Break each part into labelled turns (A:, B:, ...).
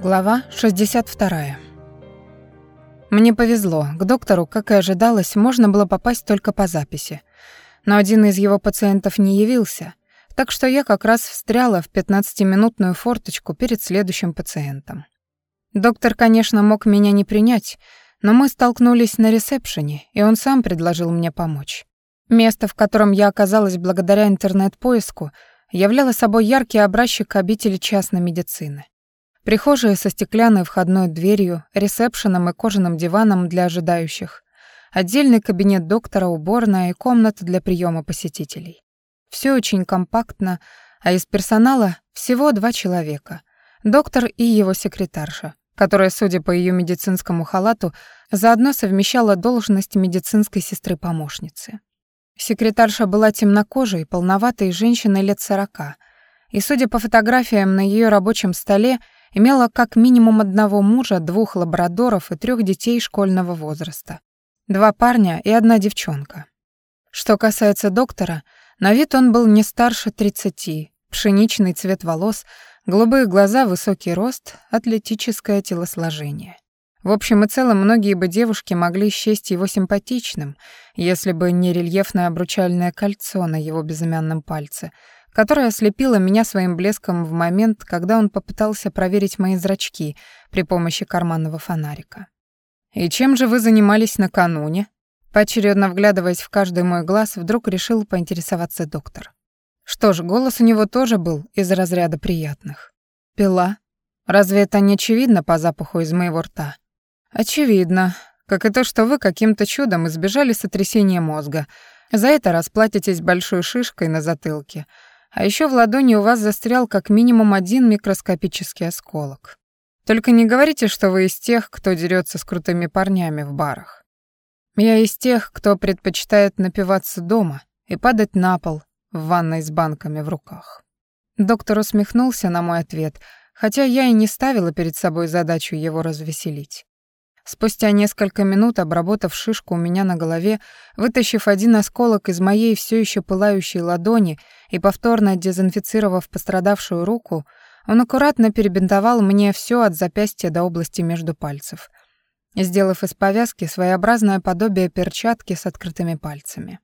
A: Глава 62. Мне повезло. К доктору, как и ожидалось, можно было попасть только по записи. Но один из его пациентов не явился, так что я как раз встряла в 15-минутную форточку перед следующим пациентом. Доктор, конечно, мог меня не принять, но мы столкнулись на ресепшене, и он сам предложил мне помочь. Место, в котором я оказалась благодаря интернет-поиску, являло собой яркий образчик обители частной медицины. Прихожая со стеклянной входной дверью, ресепшеном и кожаным диваном для ожидающих. Отдельный кабинет доктора, уборная и комната для приема посетителей. Все очень компактно, а из персонала всего два человека. Доктор и его секретарша, которая, судя по ее медицинскому халату, заодно совмещала должность медицинской сестры-помощницы. Секретарша была темнокожей, полноватой женщиной лет сорока, и, судя по фотографиям на ее рабочем столе, Имела как минимум одного мужа, двух лабрадоров и трех детей школьного возраста. Два парня и одна девчонка. Что касается доктора, на вид он был не старше 30, пшеничный цвет волос, голубые глаза, высокий рост, атлетическое телосложение. В общем и целом, многие бы девушки могли счесть его симпатичным, если бы не рельефное обручальное кольцо на его безымянном пальце — которая ослепила меня своим блеском в момент, когда он попытался проверить мои зрачки при помощи карманного фонарика. «И чем же вы занимались накануне?» Поочередно вглядываясь в каждый мой глаз, вдруг решил поинтересоваться доктор. Что ж, голос у него тоже был из разряда приятных. «Пила? Разве это не очевидно по запаху из моего рта?» «Очевидно. Как и то, что вы каким-то чудом избежали сотрясения мозга. За это расплатитесь большой шишкой на затылке, а еще в ладони у вас застрял как минимум один микроскопический осколок. Только не говорите, что вы из тех, кто дерется с крутыми парнями в барах. Я из тех, кто предпочитает напиваться дома и падать на пол в ванной с банками в руках. Доктор усмехнулся на мой ответ, хотя я и не ставила перед собой задачу его развеселить. Спустя несколько минут, обработав шишку у меня на голове, вытащив один осколок из моей все еще пылающей ладони и повторно дезинфицировав пострадавшую руку, он аккуратно перебинтовал мне все от запястья до области между пальцев, сделав из повязки своеобразное подобие перчатки с открытыми пальцами.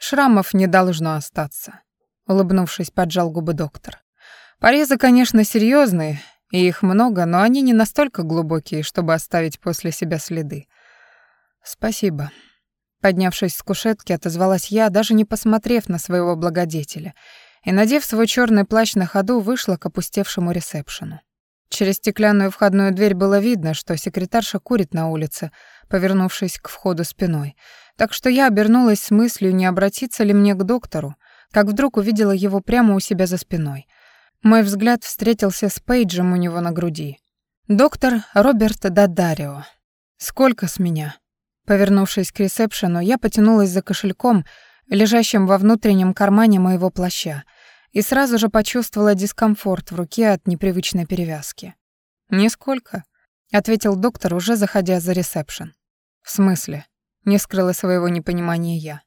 A: «Шрамов не должно остаться», — улыбнувшись, поджал губы доктор. «Порезы, конечно, серьезные, и их много, но они не настолько глубокие, чтобы оставить после себя следы. Спасибо. Поднявшись с кушетки, отозвалась я, даже не посмотрев на своего благодетеля, и, надев свой черный плащ на ходу, вышла к опустевшему ресепшену. Через стеклянную входную дверь было видно, что секретарша курит на улице, повернувшись к входу спиной. Так что я обернулась с мыслью, не обратиться ли мне к доктору, как вдруг увидела его прямо у себя за спиной — мой взгляд встретился с Пейджем у него на груди. «Доктор Роберт Дадарио. Сколько с меня?» Повернувшись к ресепшену, я потянулась за кошельком, лежащим во внутреннем кармане моего плаща, и сразу же почувствовала дискомфорт в руке от непривычной перевязки. «Нисколько», — ответил доктор, уже заходя за ресепшн. «В смысле?» — не скрыла своего непонимания я.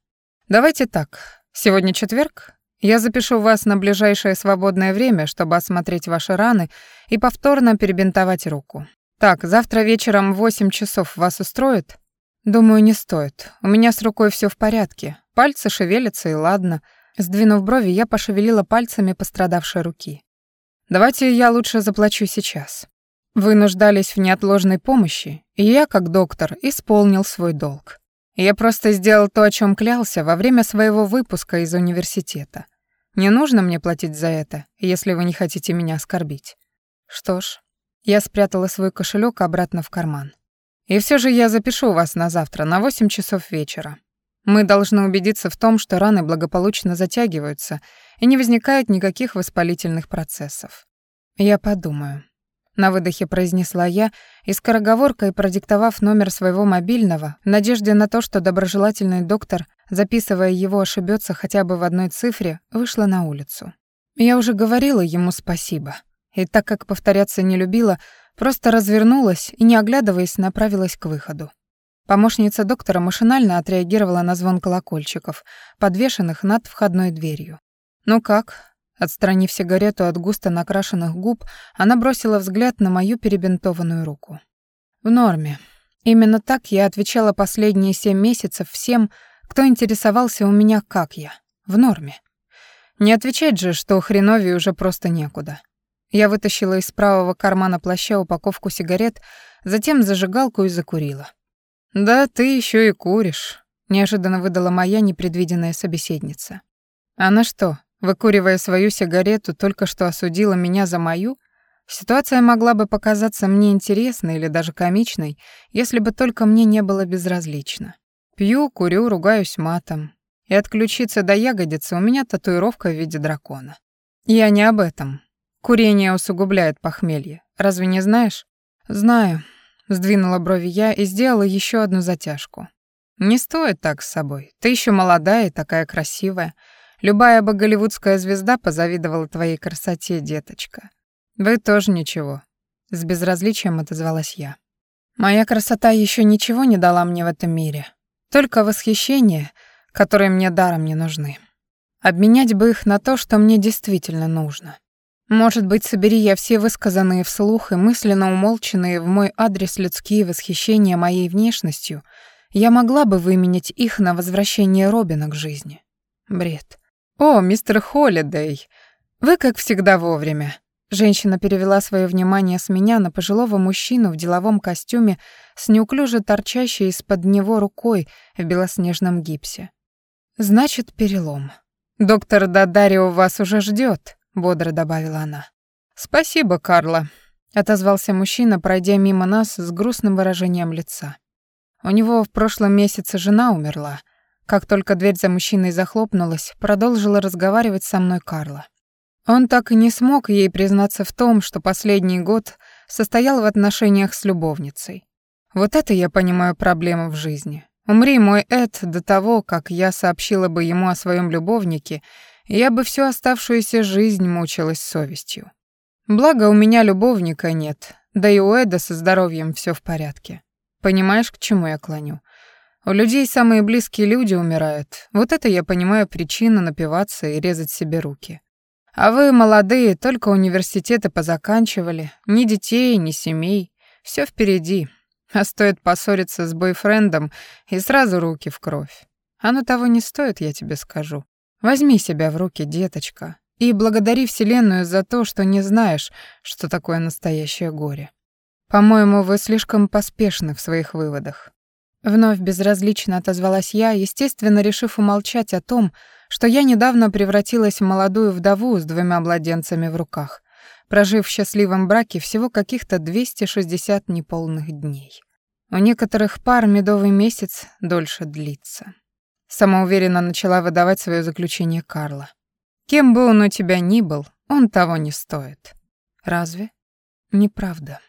A: «Давайте так. Сегодня четверг, я запишу вас на ближайшее свободное время, чтобы осмотреть ваши раны и повторно перебинтовать руку. Так, завтра вечером в 8 часов вас устроит? Думаю, не стоит. У меня с рукой все в порядке. Пальцы шевелятся и ладно. Сдвинув брови, я пошевелила пальцами пострадавшей руки. Давайте я лучше заплачу сейчас. Вы нуждались в неотложной помощи, и я, как доктор, исполнил свой долг. Я просто сделал то, о чем клялся во время своего выпуска из университета. Не нужно мне платить за это, если вы не хотите меня оскорбить. Что ж, я спрятала свой кошелек обратно в карман. И все же я запишу вас на завтра, на 8 часов вечера. Мы должны убедиться в том, что раны благополучно затягиваются и не возникает никаких воспалительных процессов. Я подумаю. На выдохе произнесла я и скороговоркой продиктовав номер своего мобильного, в надежде на то, что доброжелательный доктор записывая его, ошибется хотя бы в одной цифре, вышла на улицу. Я уже говорила ему спасибо, и так как повторяться не любила, просто развернулась и, не оглядываясь, направилась к выходу. Помощница доктора машинально отреагировала на звон колокольчиков, подвешенных над входной дверью. «Ну как? Отстранив сигарету от густо накрашенных губ, она бросила взгляд на мою перебинтованную руку. В норме. Именно так я отвечала последние семь месяцев всем, кто интересовался у меня, как я. В норме. Не отвечать же, что хреновее уже просто некуда. Я вытащила из правого кармана плаща упаковку сигарет, затем зажигалку и закурила. «Да ты еще и куришь», — неожиданно выдала моя непредвиденная собеседница. «Она что, выкуривая свою сигарету, только что осудила меня за мою?» Ситуация могла бы показаться мне интересной или даже комичной, если бы только мне не было безразлично. Пью, курю, ругаюсь матом. И отключиться до ягодицы у меня татуировка в виде дракона. Я не об этом. Курение усугубляет похмелье. Разве не знаешь? Знаю. Сдвинула брови я и сделала еще одну затяжку. Не стоит так с собой. Ты еще молодая и такая красивая. Любая бы голливудская звезда позавидовала твоей красоте, деточка. Вы тоже ничего. С безразличием отозвалась я. Моя красота еще ничего не дала мне в этом мире. Только восхищение, которые мне даром не нужны. Обменять бы их на то, что мне действительно нужно. Может быть, собери я все высказанные вслух и мысленно умолченные в мой адрес людские восхищения моей внешностью, я могла бы выменять их на возвращение Робина к жизни. Бред. «О, мистер Холлидей, вы, как всегда, вовремя». Женщина перевела свое внимание с меня на пожилого мужчину в деловом костюме с неуклюже торчащей из-под него рукой в белоснежном гипсе. «Значит, перелом. Доктор Дадарио вас уже ждет бодро добавила она. Спасибо, Карла, отозвался мужчина, пройдя мимо нас с грустным выражением лица. У него в прошлом месяце жена умерла. Как только дверь за мужчиной захлопнулась, продолжила разговаривать со мной Карла. Он так и не смог ей признаться в том, что последний год состоял в отношениях с любовницей. Вот это я понимаю проблему в жизни. Умри мой Эд до того, как я сообщила бы ему о своем любовнике, я бы всю оставшуюся жизнь мучилась совестью. Благо, у меня любовника нет, да и у Эда со здоровьем все в порядке. Понимаешь, к чему я клоню? У людей самые близкие люди умирают. Вот это я понимаю причину напиваться и резать себе руки. А вы, молодые, только университеты позаканчивали. Ни детей, ни семей. Все впереди. А стоит поссориться с бойфрендом, и сразу руки в кровь. Оно того не стоит, я тебе скажу. Возьми себя в руки, деточка, и благодари Вселенную за то, что не знаешь, что такое настоящее горе. По-моему, вы слишком поспешны в своих выводах. Вновь безразлично отозвалась я, естественно, решив умолчать о том, что я недавно превратилась в молодую вдову с двумя младенцами в руках, прожив в счастливом браке всего каких-то 260 неполных дней. У некоторых пар медовый месяц дольше длится. Самоуверенно начала выдавать свое заключение Карла. Кем бы он у тебя ни был, он того не стоит. Разве? Неправда.